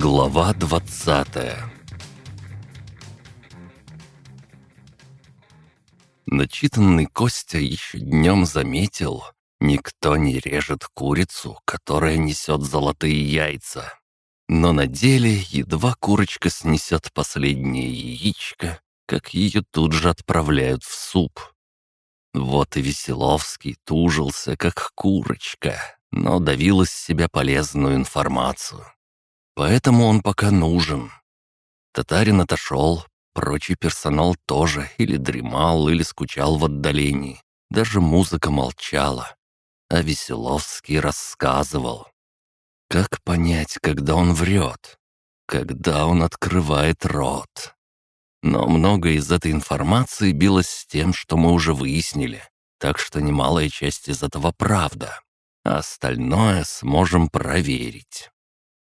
Глава двадцатая Начитанный Костя еще днем заметил, никто не режет курицу, которая несет золотые яйца. Но на деле едва курочка снесет последнее яичко, как ее тут же отправляют в суп. Вот и Веселовский тужился, как курочка, но давил из себя полезную информацию. Поэтому он пока нужен. Татарин отошел, прочий персонал тоже или дремал, или скучал в отдалении. Даже музыка молчала. А Веселовский рассказывал. Как понять, когда он врет? Когда он открывает рот? Но многое из этой информации билось с тем, что мы уже выяснили, так что немалая часть из этого правда, а остальное сможем проверить.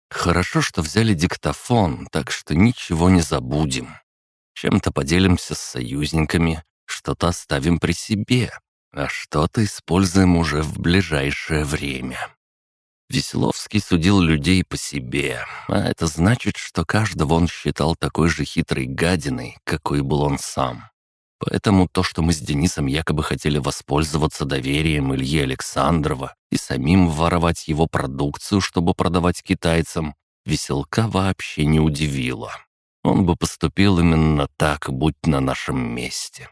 Хорошо, что взяли диктофон, так что ничего не забудем. Чем-то поделимся с союзниками, что-то оставим при себе, а что-то используем уже в ближайшее время. Веселовский судил людей по себе, а это значит, что каждого он считал такой же хитрой гадиной, какой был он сам. Поэтому то, что мы с Денисом якобы хотели воспользоваться доверием Ильи Александрова и самим воровать его продукцию, чтобы продавать китайцам, Веселка вообще не удивило. Он бы поступил именно так, будь на нашем месте.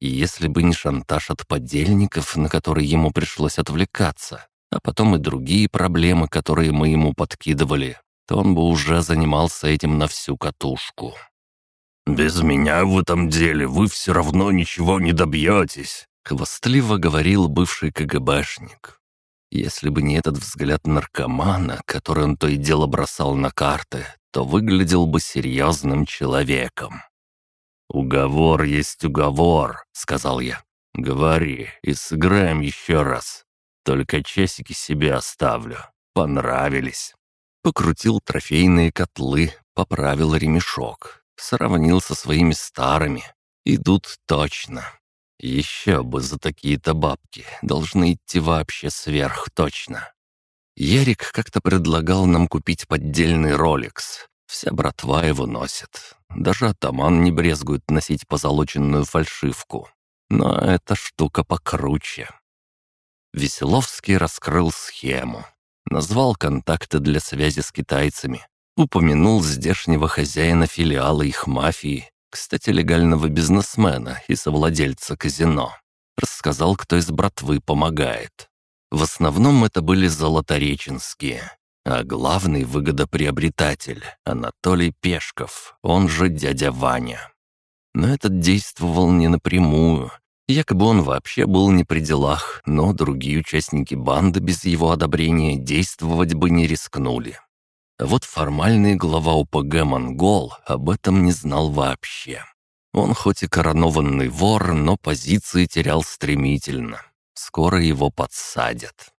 И если бы не шантаж от подельников, на который ему пришлось отвлекаться, а потом и другие проблемы, которые мы ему подкидывали, то он бы уже занимался этим на всю катушку. «Без меня в этом деле вы все равно ничего не добьетесь», — хвастливо говорил бывший КГБшник. Если бы не этот взгляд наркомана, который он то и дело бросал на карты, то выглядел бы серьезным человеком. «Уговор есть уговор», — сказал я. «Говори и сыграем еще раз. Только часики себе оставлю. Понравились». Покрутил трофейные котлы, поправил ремешок, сравнил со своими старыми. Идут точно. Еще бы за такие-то бабки. Должны идти вообще сверх точно. Ярик как-то предлагал нам купить поддельный роликс. Вся братва его носит. Даже атаман не брезгует носить позолоченную фальшивку. Но эта штука покруче. Веселовский раскрыл схему. Назвал контакты для связи с китайцами упомянул здешнего хозяина филиала их мафии, кстати, легального бизнесмена и совладельца казино. Рассказал, кто из братвы помогает. В основном это были золотореченские, а главный выгодоприобретатель — Анатолий Пешков, он же дядя Ваня. Но этот действовал не напрямую. Якобы он вообще был не при делах, но другие участники банды без его одобрения действовать бы не рискнули. Вот формальный глава УПГ «Монгол» об этом не знал вообще. Он хоть и коронованный вор, но позиции терял стремительно. Скоро его подсадят.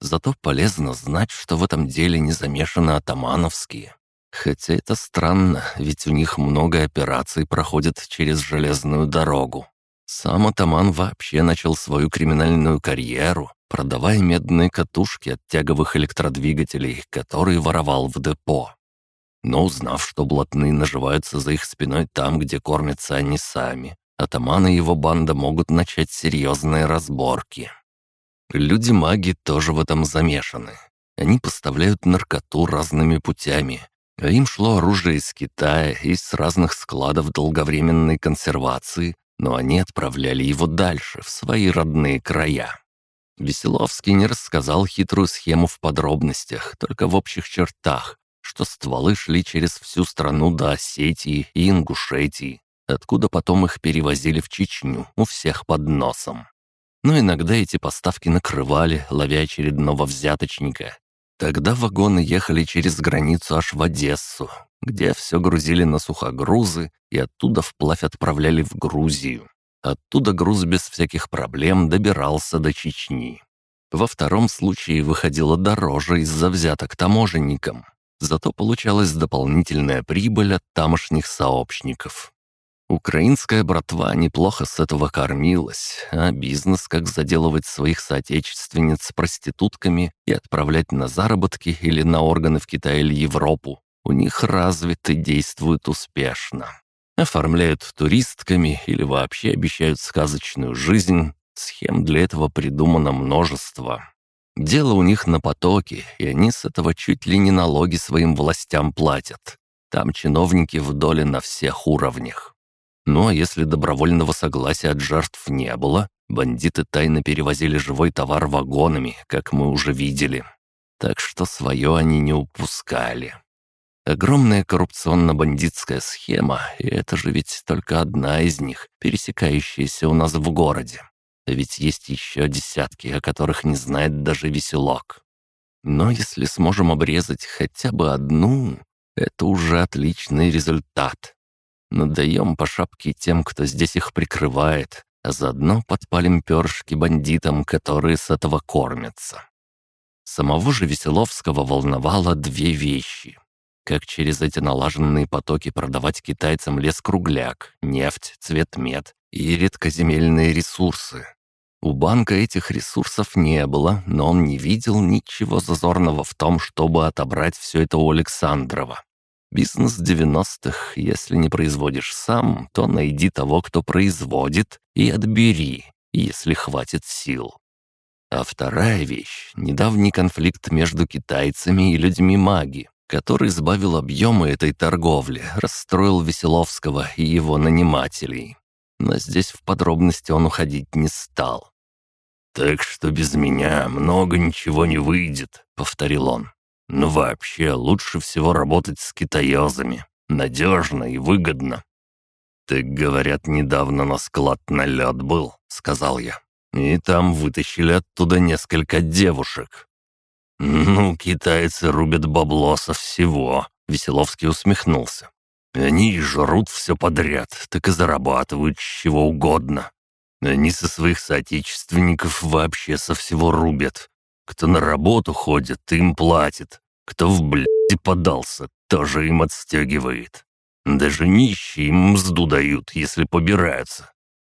Зато полезно знать, что в этом деле не замешаны атамановские. Хотя это странно, ведь у них много операций проходит через железную дорогу. Сам атаман вообще начал свою криминальную карьеру продавая медные катушки от тяговых электродвигателей, которые воровал в депо. Но узнав, что блатные наживаются за их спиной там, где кормятся они сами, атаман и его банда могут начать серьезные разборки. Люди-маги тоже в этом замешаны. Они поставляют наркоту разными путями, а им шло оружие из Китая и с разных складов долговременной консервации, но они отправляли его дальше, в свои родные края. Веселовский не рассказал хитрую схему в подробностях, только в общих чертах, что стволы шли через всю страну до Осетии и Ингушетии, откуда потом их перевозили в Чечню, у всех под носом. Но иногда эти поставки накрывали, ловя очередного взяточника. Тогда вагоны ехали через границу аж в Одессу, где все грузили на сухогрузы и оттуда вплавь отправляли в Грузию. Оттуда груз без всяких проблем добирался до Чечни. Во втором случае выходило дороже из-за взяток таможенникам. Зато получалась дополнительная прибыль от тамошних сообщников. Украинская братва неплохо с этого кормилась, а бизнес, как заделывать своих соотечественниц проститутками и отправлять на заработки или на органы в Китай или Европу, у них развиты действуют успешно. Оформляют туристками или вообще обещают сказочную жизнь. Схем для этого придумано множество. Дело у них на потоке, и они с этого чуть ли не налоги своим властям платят. Там чиновники в доле на всех уровнях. Ну а если добровольного согласия от жертв не было, бандиты тайно перевозили живой товар вагонами, как мы уже видели. Так что свое они не упускали. Огромная коррупционно-бандитская схема, и это же ведь только одна из них, пересекающаяся у нас в городе. А ведь есть еще десятки, о которых не знает даже веселок. Но если сможем обрезать хотя бы одну, это уже отличный результат. Надаем по шапке тем, кто здесь их прикрывает, а заодно подпалим перышки бандитам, которые с этого кормятся. Самого же Веселовского волновало две вещи. Как через эти налаженные потоки продавать китайцам лес-кругляк, нефть, цветмет и редкоземельные ресурсы. У банка этих ресурсов не было, но он не видел ничего зазорного в том, чтобы отобрать все это у Александрова. Бизнес 90-х, если не производишь сам, то найди того, кто производит, и отбери, если хватит сил. А вторая вещь — недавний конфликт между китайцами и людьми маги, который сбавил объемы этой торговли, расстроил Веселовского и его нанимателей. Но здесь в подробности он уходить не стал. «Так что без меня много ничего не выйдет», — повторил он. Ну вообще, лучше всего работать с китаязами. Надежно и выгодно. «Так, говорят, недавно на склад налет был», — сказал я. «И там вытащили оттуда несколько девушек». «Ну, китайцы рубят бабло со всего», — Веселовский усмехнулся. «Они жрут все подряд, так и зарабатывают чего угодно. Они со своих соотечественников вообще со всего рубят. Кто на работу ходит, им платит. Кто в блядь подался, тоже им отстегивает. Даже нищие им мзду дают, если побираются.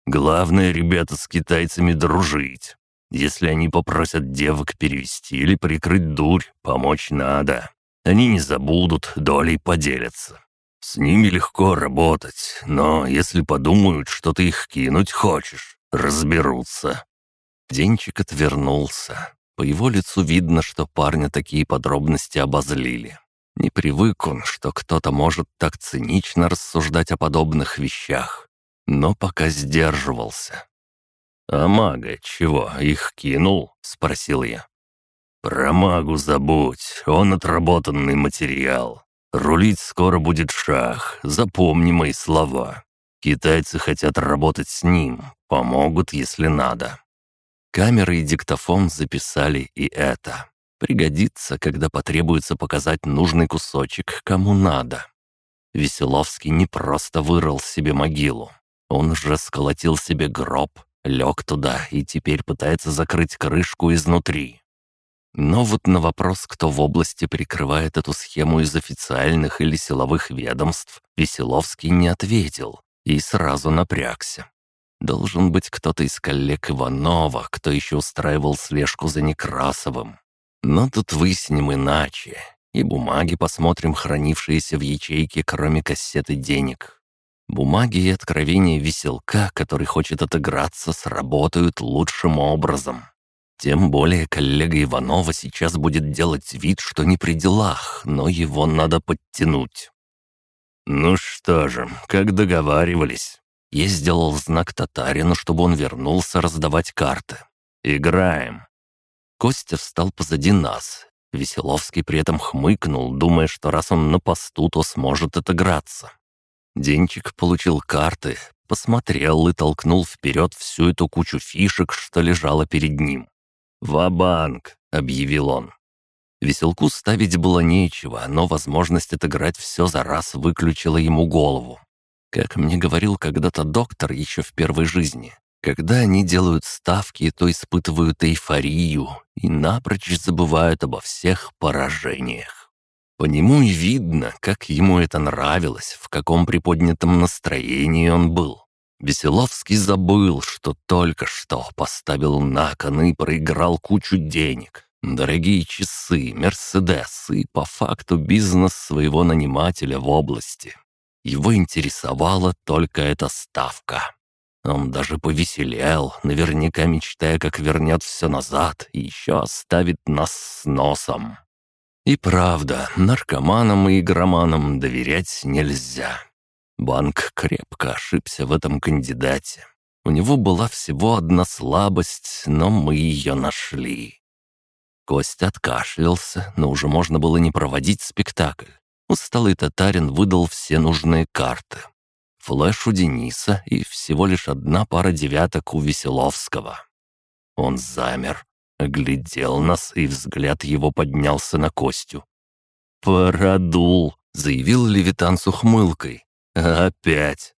Главное, ребята, с китайцами дружить. Если они попросят девок перевести или прикрыть дурь, помочь надо. Они не забудут, долей поделятся. С ними легко работать, но если подумают, что ты их кинуть хочешь, разберутся». Денчик отвернулся. По его лицу видно, что парня такие подробности обозлили. Не привык он, что кто-то может так цинично рассуждать о подобных вещах. Но пока сдерживался. «А мага чего, их кинул?» — спросил я. «Про магу забудь, он отработанный материал. Рулить скоро будет шах, запомни мои слова. Китайцы хотят работать с ним, помогут, если надо. Камера и диктофон записали и это. Пригодится, когда потребуется показать нужный кусочек кому надо. Веселовский не просто вырыл себе могилу. Он же сколотил себе гроб, лег туда и теперь пытается закрыть крышку изнутри. Но вот на вопрос, кто в области прикрывает эту схему из официальных или силовых ведомств, Веселовский не ответил и сразу напрягся. Должен быть кто-то из коллег Иванова, кто еще устраивал слежку за Некрасовым. Но тут выясним иначе. И бумаги посмотрим, хранившиеся в ячейке, кроме кассеты денег. Бумаги и откровения веселка, который хочет отыграться, сработают лучшим образом. Тем более коллега Иванова сейчас будет делать вид, что не при делах, но его надо подтянуть. «Ну что же, как договаривались», я сделал знак татарину, чтобы он вернулся раздавать карты. «Играем!» Костя встал позади нас. Веселовский при этом хмыкнул, думая, что раз он на посту, то сможет отыграться. Денчик получил карты, посмотрел и толкнул вперед всю эту кучу фишек, что лежало перед ним. «Ва-банк!» — объявил он. Веселку ставить было нечего, но возможность отыграть все за раз выключила ему голову. Как мне говорил когда-то доктор еще в первой жизни, когда они делают ставки, то испытывают эйфорию и напрочь забывают обо всех поражениях. По нему и видно, как ему это нравилось, в каком приподнятом настроении он был. Веселовский забыл, что только что поставил на кон и проиграл кучу денег, Дорогие часы, Мерседес и, по факту, бизнес своего нанимателя в области. Его интересовала только эта ставка. Он даже повеселел, наверняка мечтая, как вернет все назад и еще оставит нас с носом. И правда, наркоманам и игроманам доверять нельзя. Банк крепко ошибся в этом кандидате. У него была всего одна слабость, но мы ее нашли. Кость откашлялся, но уже можно было не проводить спектакль. Усталый татарин выдал все нужные карты. Флэш у Дениса и всего лишь одна пара девяток у Веселовского. Он замер, оглядел нас, и взгляд его поднялся на Костю. «Продул», — заявил Левитан с ухмылкой. «Опять».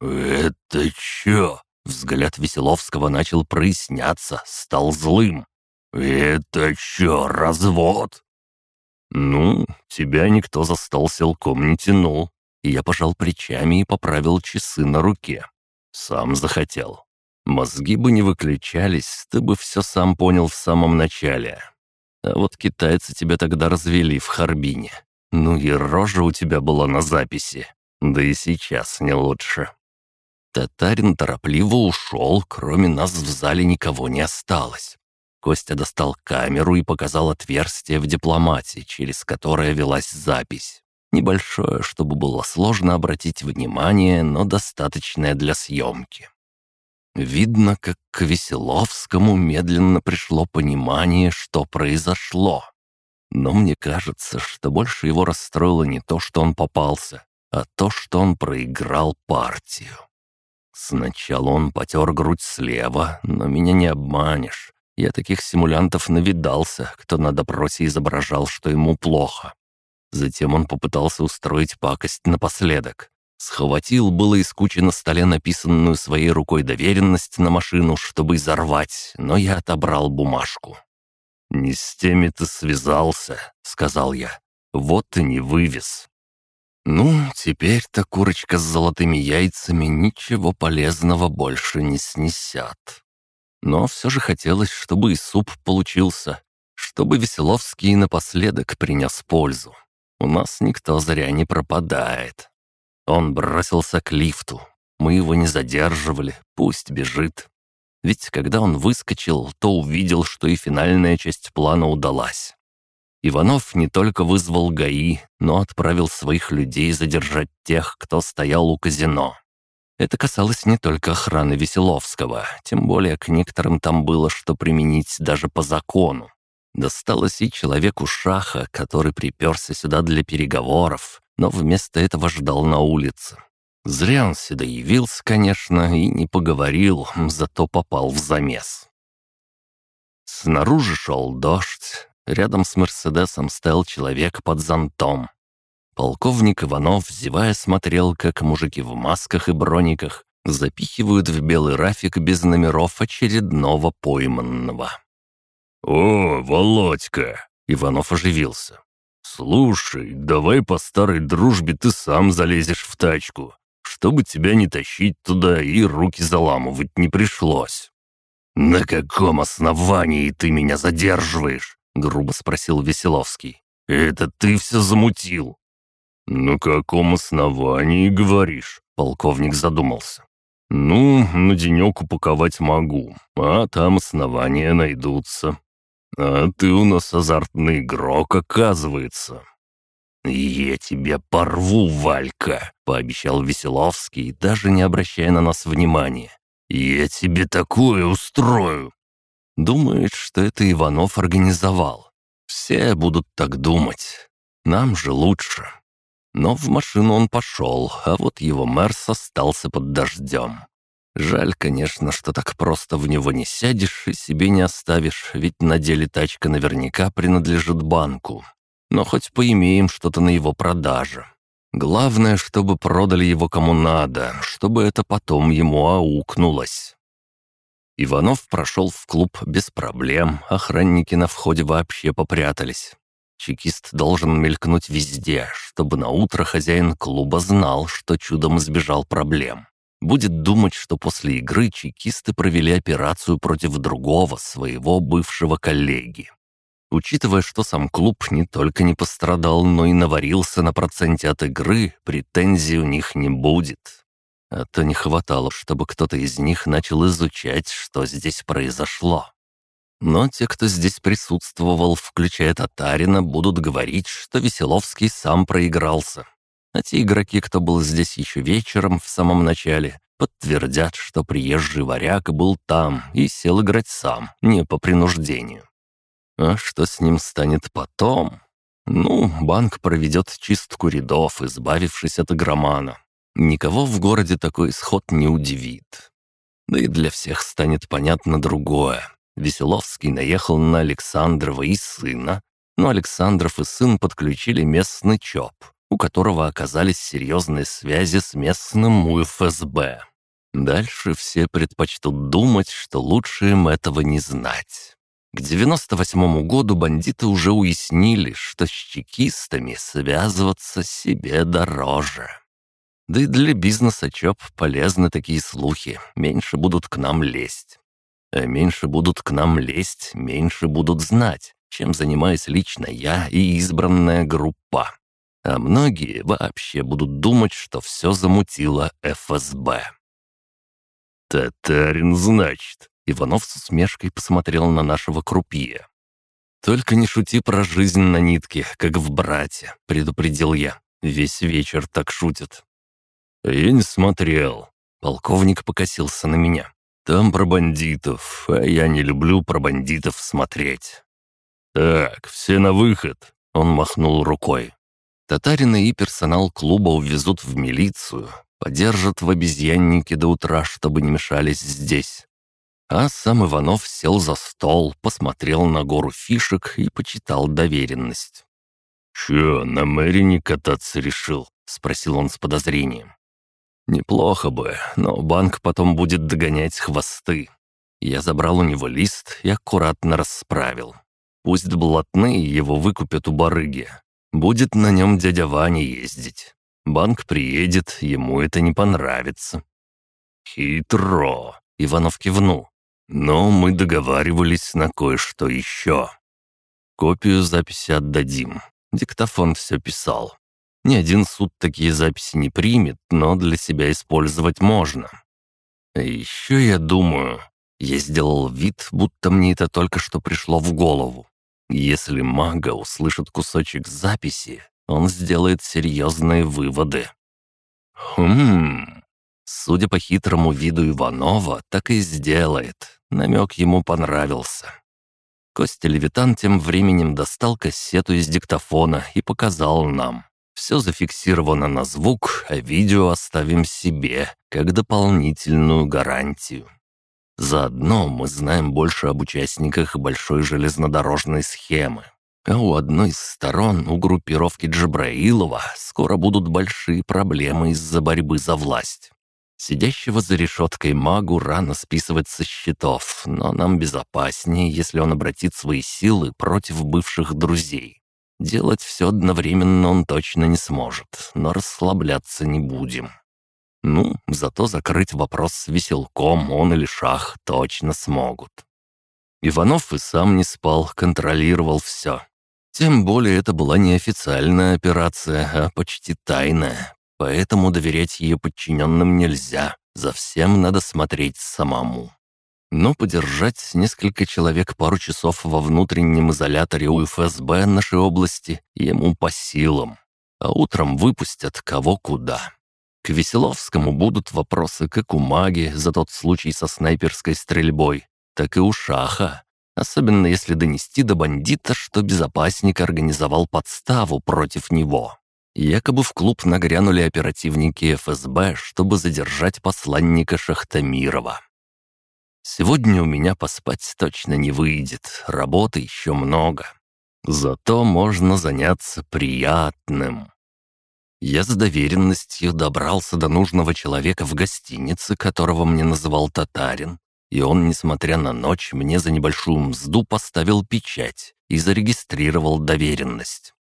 «Это чё?» Взгляд Веселовского начал проясняться, стал злым. «Это чё, развод?» «Ну, тебя никто за стол силком не тянул и я пожал плечами и поправил часы на руке. Сам захотел. Мозги бы не выключались, ты бы все сам понял в самом начале. А вот китайцы тебя тогда развели в Харбине. Ну и рожа у тебя была на записи. Да и сейчас не лучше. Татарин торопливо ушел, кроме нас в зале никого не осталось. Костя достал камеру и показал отверстие в дипломате, через которое велась запись. Небольшое, чтобы было сложно обратить внимание, но достаточное для съемки. Видно, как к Веселовскому медленно пришло понимание, что произошло. Но мне кажется, что больше его расстроило не то, что он попался, а то, что он проиграл партию. Сначала он потер грудь слева, но меня не обманешь. Я таких симулянтов навидался, кто на допросе изображал, что ему плохо. Затем он попытался устроить пакость напоследок. Схватил было из кучи на столе написанную своей рукой доверенность на машину, чтобы изорвать, но я отобрал бумажку. «Не с теми ты связался», — сказал я. «Вот и не вывез». Ну, теперь-то курочка с золотыми яйцами ничего полезного больше не снесят. Но все же хотелось, чтобы и суп получился, чтобы Веселовский напоследок принес пользу. У нас никто зря не пропадает. Он бросился к лифту. Мы его не задерживали, пусть бежит. Ведь когда он выскочил, то увидел, что и финальная часть плана удалась. Иванов не только вызвал ГАИ, но отправил своих людей задержать тех, кто стоял у казино. Это касалось не только охраны Веселовского, тем более к некоторым там было что применить даже по закону. Досталось и человеку Шаха, который приперся сюда для переговоров, но вместо этого ждал на улице. Зря он сюда явился, конечно, и не поговорил, зато попал в замес. Снаружи шел дождь. Рядом с Мерседесом стоял человек под зонтом. Полковник Иванов, зевая, смотрел, как мужики в масках и брониках запихивают в белый рафик без номеров очередного пойманного. «О, Володька!» — Иванов оживился. «Слушай, давай по старой дружбе ты сам залезешь в тачку, чтобы тебя не тащить туда и руки заламывать не пришлось». «На каком основании ты меня задерживаешь?» — грубо спросил Веселовский. «Это ты все замутил». «На каком основании, говоришь?» — полковник задумался. «Ну, на денек упаковать могу, а там основания найдутся. «А ты у нас азартный игрок, оказывается». «Я тебя порву, Валька», — пообещал Веселовский, даже не обращая на нас внимания. «Я тебе такое устрою». Думает, что это Иванов организовал. Все будут так думать. Нам же лучше. Но в машину он пошел, а вот его Мерс остался под дождем. Жаль, конечно, что так просто в него не сядешь и себе не оставишь, ведь на деле тачка наверняка принадлежит банку. Но хоть поимеем что-то на его продаже. Главное, чтобы продали его кому надо, чтобы это потом ему аукнулось. Иванов прошел в клуб без проблем, охранники на входе вообще попрятались. Чекист должен мелькнуть везде, чтобы на утро хозяин клуба знал, что чудом избежал проблем будет думать, что после игры чекисты провели операцию против другого, своего бывшего коллеги. Учитывая, что сам клуб не только не пострадал, но и наварился на проценте от игры, претензий у них не будет. А то не хватало, чтобы кто-то из них начал изучать, что здесь произошло. Но те, кто здесь присутствовал, включая Татарина, будут говорить, что Веселовский сам проигрался. А те игроки, кто был здесь еще вечером в самом начале, подтвердят, что приезжий варяг был там и сел играть сам, не по принуждению. А что с ним станет потом? Ну, банк проведет чистку рядов, избавившись от игромана. Никого в городе такой исход не удивит. Да и для всех станет понятно другое. Веселовский наехал на Александрова и сына, но Александров и сын подключили местный ЧОП, у которого оказались серьезные связи с местным УФСБ. Дальше все предпочтут думать, что лучше им этого не знать. К 98 году бандиты уже уяснили, что с чекистами связываться себе дороже. Да и для бизнеса ЧОП полезны такие слухи, меньше будут к нам лезть. А меньше будут к нам лезть, меньше будут знать, чем занимаюсь лично я и избранная группа. А многие вообще будут думать, что все замутило ФСБ. «Татарин, значит?» Иванов с усмешкой посмотрел на нашего крупье. «Только не шути про жизнь на нитке, как в брате», — предупредил я. «Весь вечер так шутят». «Я не смотрел». Полковник покосился на меня. Там про бандитов, а я не люблю про бандитов смотреть. Так, все на выход. Он махнул рукой. Татарина и персонал клуба увезут в милицию, подержат в обезьяннике до утра, чтобы не мешались здесь. А сам Иванов сел за стол, посмотрел на гору фишек и почитал доверенность. «Чё, на Мэрине кататься решил?» — спросил он с подозрением. Неплохо бы, но банк потом будет догонять хвосты. Я забрал у него лист и аккуратно расправил. Пусть блатные его выкупят у барыги. Будет на нем дядя Ваня ездить. Банк приедет, ему это не понравится. «Хитро!» — Иванов кивнул. «Но мы договаривались на кое-что еще. Копию записи отдадим. Диктофон все писал. Ни один суд такие записи не примет, но для себя использовать можно. А еще я думаю, я сделал вид, будто мне это только что пришло в голову. Если мага услышит кусочек записи, он сделает серьезные выводы. Хм... Судя по хитрому виду Иванова, так и сделает. Намек ему понравился. Костя Левитан тем временем достал кассету из диктофона и показал нам. Все зафиксировано на звук, а видео оставим себе, как дополнительную гарантию. Заодно мы знаем больше об участниках большой железнодорожной схемы. А у одной из сторон, у группировки Джабраилова, скоро будут большие проблемы из-за борьбы за власть. Сидящего за решеткой магу рано списывать со счетов, но нам безопаснее, если он обратит свои силы против бывших друзей. Делать все одновременно он точно не сможет, но расслабляться не будем. Ну, зато закрыть вопрос с веселком он или шах точно смогут. Иванов и сам не спал, контролировал все. Тем более это была не официальная операция, а почти тайная, поэтому доверять ее подчиненным нельзя, за всем надо смотреть самому. Но подержать несколько человек пару часов во внутреннем изоляторе у ФСБ нашей области ему по силам. А утром выпустят кого куда. К Веселовскому будут вопросы как у маги за тот случай со снайперской стрельбой, так и у Шаха. Особенно если донести до бандита, что безопасник организовал подставу против него. Якобы в клуб нагрянули оперативники ФСБ, чтобы задержать посланника Шахтамирова. Сегодня у меня поспать точно не выйдет, работы еще много. Зато можно заняться приятным. Я с доверенностью добрался до нужного человека в гостинице, которого мне называл татарин, и он, несмотря на ночь, мне за небольшую мзду поставил печать и зарегистрировал доверенность.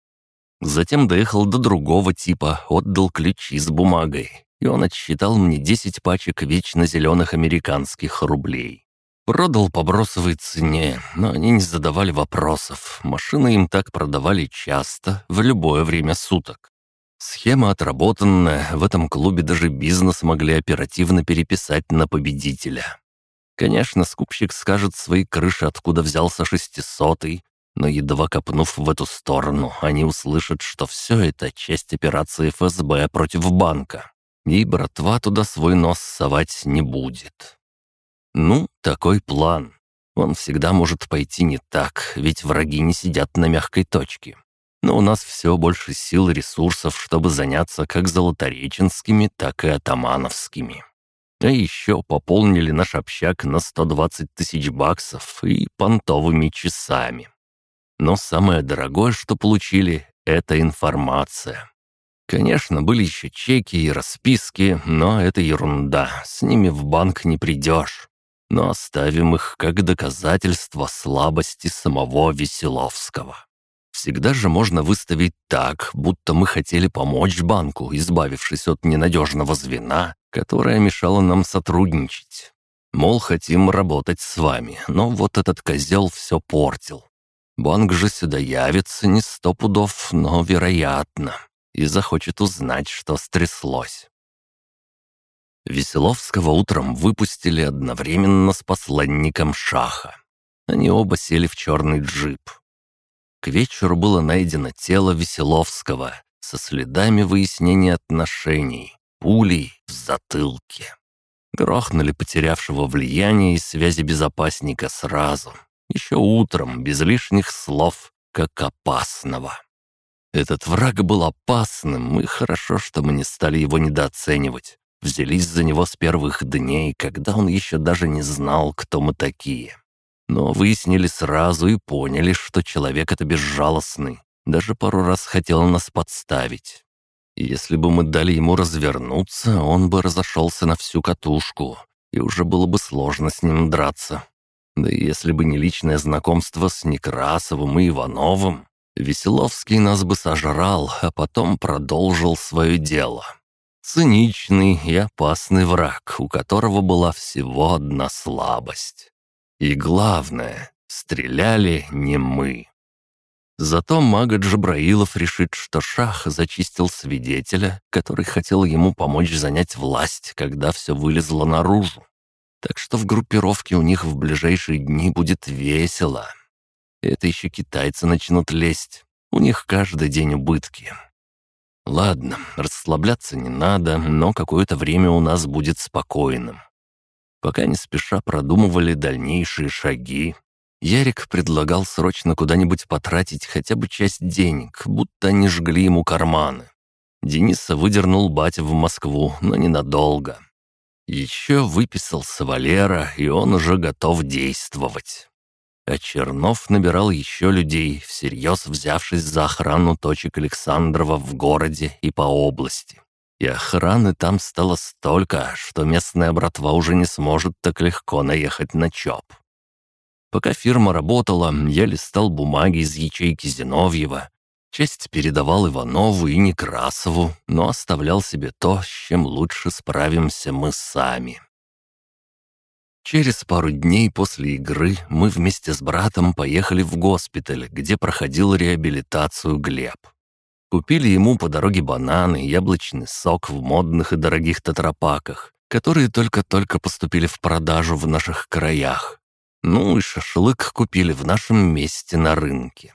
Затем доехал до другого типа, отдал ключи с бумагой, и он отсчитал мне 10 пачек вечно зеленых американских рублей. Продал по бросовой цене, но они не задавали вопросов. Машины им так продавали часто, в любое время суток. Схема отработанная, в этом клубе даже бизнес могли оперативно переписать на победителя. Конечно, скупщик скажет своей крыше, откуда взялся шестисотый, но едва копнув в эту сторону, они услышат, что все это часть операции ФСБ против банка, и братва туда свой нос совать не будет. Ну, такой план. Он всегда может пойти не так, ведь враги не сидят на мягкой точке. Но у нас все больше сил и ресурсов, чтобы заняться как золотореченскими, так и атамановскими. А еще пополнили наш общак на 120 тысяч баксов и понтовыми часами. Но самое дорогое, что получили, это информация. Конечно, были еще чеки и расписки, но это ерунда, с ними в банк не придешь но оставим их как доказательство слабости самого Веселовского. Всегда же можно выставить так, будто мы хотели помочь банку, избавившись от ненадежного звена, которое мешало нам сотрудничать. Мол, хотим работать с вами, но вот этот козел все портил. Банк же сюда явится не сто пудов, но вероятно, и захочет узнать, что стряслось. Веселовского утром выпустили одновременно с посланником Шаха. Они оба сели в черный джип. К вечеру было найдено тело Веселовского со следами выяснения отношений, пулей в затылке. Грохнули потерявшего влияние и связи безопасника сразу, еще утром, без лишних слов, как опасного. Этот враг был опасным, и хорошо, что мы не стали его недооценивать взялись за него с первых дней, когда он еще даже не знал, кто мы такие. Но выяснили сразу и поняли, что человек это безжалостный, даже пару раз хотел нас подставить. Если бы мы дали ему развернуться, он бы разошелся на всю катушку, и уже было бы сложно с ним драться. Да и если бы не личное знакомство с Некрасовым и Ивановым, Веселовский нас бы сожрал, а потом продолжил свое дело. Циничный и опасный враг, у которого была всего одна слабость. И главное, стреляли не мы. Зато мага Джабраилов решит, что Шах зачистил свидетеля, который хотел ему помочь занять власть, когда все вылезло наружу. Так что в группировке у них в ближайшие дни будет весело. Это еще китайцы начнут лезть. У них каждый день убытки. Ладно, расслабляться не надо, но какое-то время у нас будет спокойным. Пока не спеша продумывали дальнейшие шаги, Ярик предлагал срочно куда-нибудь потратить хотя бы часть денег, будто они жгли ему карманы. Дениса выдернул батя в Москву, но ненадолго. Еще выписался Валера, и он уже готов действовать. А Чернов набирал еще людей, всерьез взявшись за охрану точек Александрова в городе и по области. И охраны там стало столько, что местная братва уже не сможет так легко наехать на ЧОП. Пока фирма работала, я листал бумаги из ячейки Зиновьева. Часть передавал Иванову и Некрасову, но оставлял себе то, с чем лучше справимся мы сами. Через пару дней после игры мы вместе с братом поехали в госпиталь, где проходил реабилитацию Глеб. Купили ему по дороге бананы, яблочный сок в модных и дорогих тетрапаках, которые только-только поступили в продажу в наших краях. Ну и шашлык купили в нашем месте на рынке.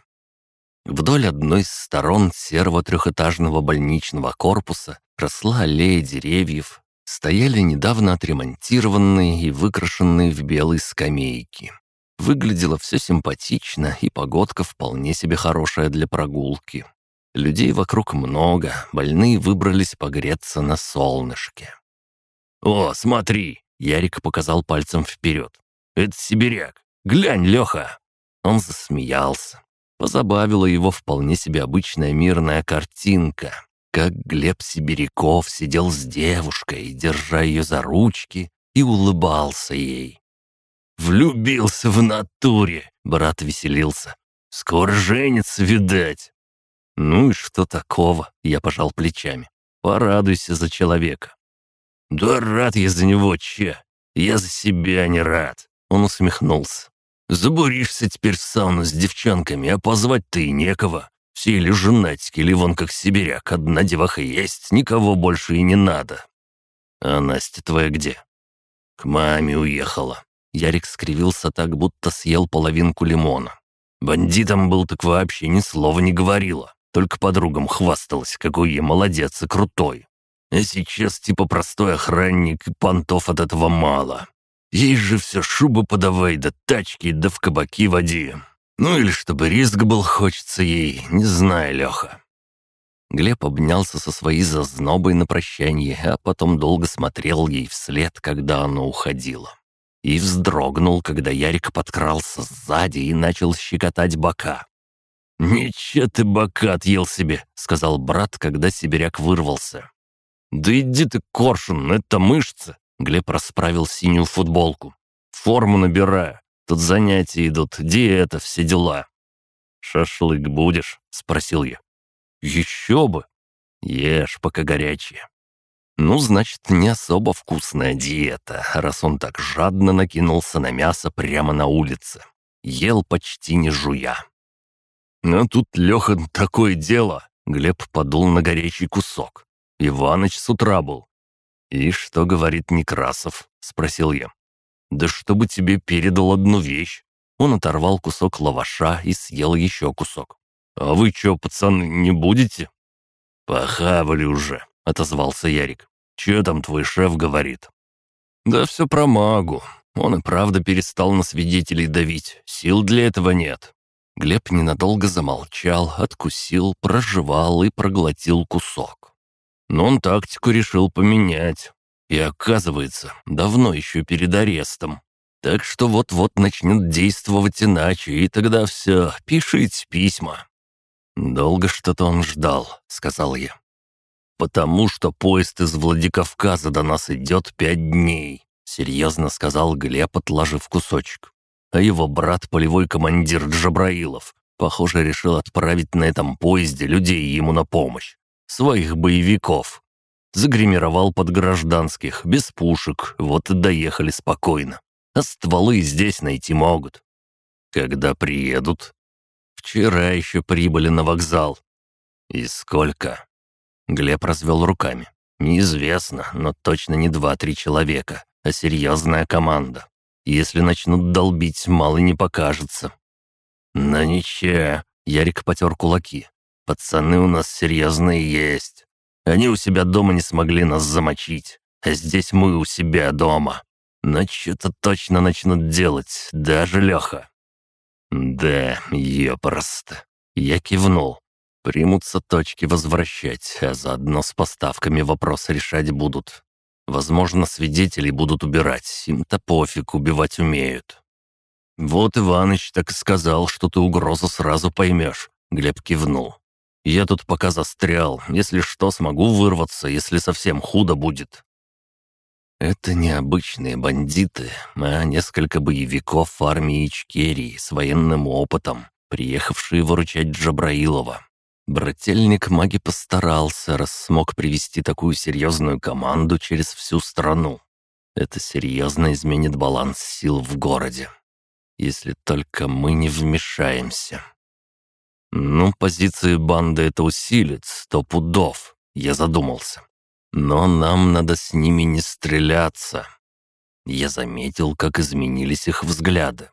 Вдоль одной из сторон серого трехэтажного больничного корпуса росла аллея деревьев, стояли недавно отремонтированные и выкрашенные в белые скамейки. Выглядело все симпатично, и погодка вполне себе хорошая для прогулки. Людей вокруг много, больные выбрались погреться на солнышке. «О, смотри!» — Ярик показал пальцем вперед. «Это сибиряк! Глянь, Леха!» Он засмеялся. Позабавила его вполне себе обычная мирная картинка как Глеб Сибиряков сидел с девушкой, держа ее за ручки, и улыбался ей. «Влюбился в натуре!» — брат веселился. «Скоро женится, видать!» «Ну и что такого?» — я пожал плечами. «Порадуйся за человека». «Да рад я за него, че! Я за себя не рад!» Он усмехнулся. «Забуришься теперь в сауну с девчонками, а позвать ты некого. Все или женатики, или вон как сибиряк, одна деваха есть, никого больше и не надо». «А Настя твоя где?» «К маме уехала». Ярик скривился так, будто съел половинку лимона. Бандитом был так вообще ни слова не говорила. Только подругам хвасталась, какой я молодец и крутой. А сейчас типа простой охранник, и понтов от этого мало. Ей же все шубы подавай, да тачки, да в кабаки води. Ну или чтобы риск был хочется ей, не знаю, Леха. Глеб обнялся со своей зазнобой на прощание, а потом долго смотрел ей вслед, когда она уходила. И вздрогнул, когда Ярик подкрался сзади и начал щекотать бока. «Ничего ты бока отъел себе», — сказал брат, когда сибиряк вырвался. «Да иди ты, коршун, это мышцы!» Глеб расправил синюю футболку. «Форму набираю. Тут занятия идут, диета, все дела». «Шашлык будешь?» — спросил я. «Еще бы! Ешь, пока горячее». Ну, значит, не особо вкусная диета, раз он так жадно накинулся на мясо прямо на улице. Ел почти не жуя. «Ну тут, Леха, такое дело!» Глеб подул на горячий кусок. Иваныч с утра был». «И что говорит Некрасов?» — спросил я. «Да чтобы тебе передал одну вещь». Он оторвал кусок лаваша и съел еще кусок. «А вы что, пацаны, не будете?» «Похавали уже», — отозвался Ярик. «Че там твой шеф говорит?» «Да все про магу. Он и правда перестал на свидетелей давить. Сил для этого нет». Глеб ненадолго замолчал, откусил, прожевал и проглотил кусок. Но он тактику решил поменять. И оказывается, давно еще перед арестом. Так что вот-вот начнет действовать иначе, и тогда все, пишите письма. «Долго что-то он ждал», — сказал я. «Потому что поезд из Владикавказа до нас идет пять дней», — серьезно сказал Глеб, отложив кусочек. А его брат, полевой командир Джабраилов, похоже, решил отправить на этом поезде людей ему на помощь своих боевиков. Загримировал под гражданских, без пушек, вот и доехали спокойно. А стволы здесь найти могут. Когда приедут? Вчера еще прибыли на вокзал. И сколько? Глеб развел руками. Неизвестно, но точно не два-три человека, а серьезная команда. Если начнут долбить, мало не покажется. Но ничего, Ярик потер кулаки. Пацаны у нас серьезные есть. Они у себя дома не смогли нас замочить, а здесь мы у себя дома. Но что-то точно начнут делать, даже Леха. Да, просто. Я кивнул. Примутся точки возвращать, а заодно с поставками вопрос решать будут. Возможно, свидетелей будут убирать, им-то пофиг, убивать умеют. Вот Иваныч так и сказал, что ты угрозу сразу поймешь. Глеб кивнул. Я тут пока застрял. Если что, смогу вырваться, если совсем худо будет». Это не обычные бандиты, а несколько боевиков армии Ичкерии с военным опытом, приехавшие выручать Джабраилова. Брательник маги постарался, раз смог привести такую серьезную команду через всю страну. Это серьезно изменит баланс сил в городе. Если только мы не вмешаемся. Ну, позиции банды это усилит, сто пудов. Я задумался. Но нам надо с ними не стреляться. Я заметил, как изменились их взгляды.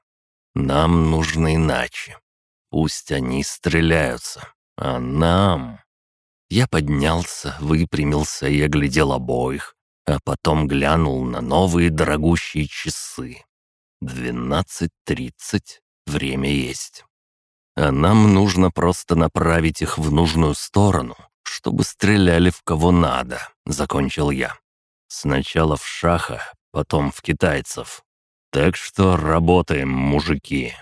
Нам нужно иначе. Пусть они стреляются, а нам... Я поднялся, выпрямился и оглядел обоих, а потом глянул на новые дорогущие часы. Двенадцать тридцать, время есть. А нам нужно просто направить их в нужную сторону, чтобы стреляли в кого надо», — закончил я. «Сначала в шаха, потом в китайцев. Так что работаем, мужики».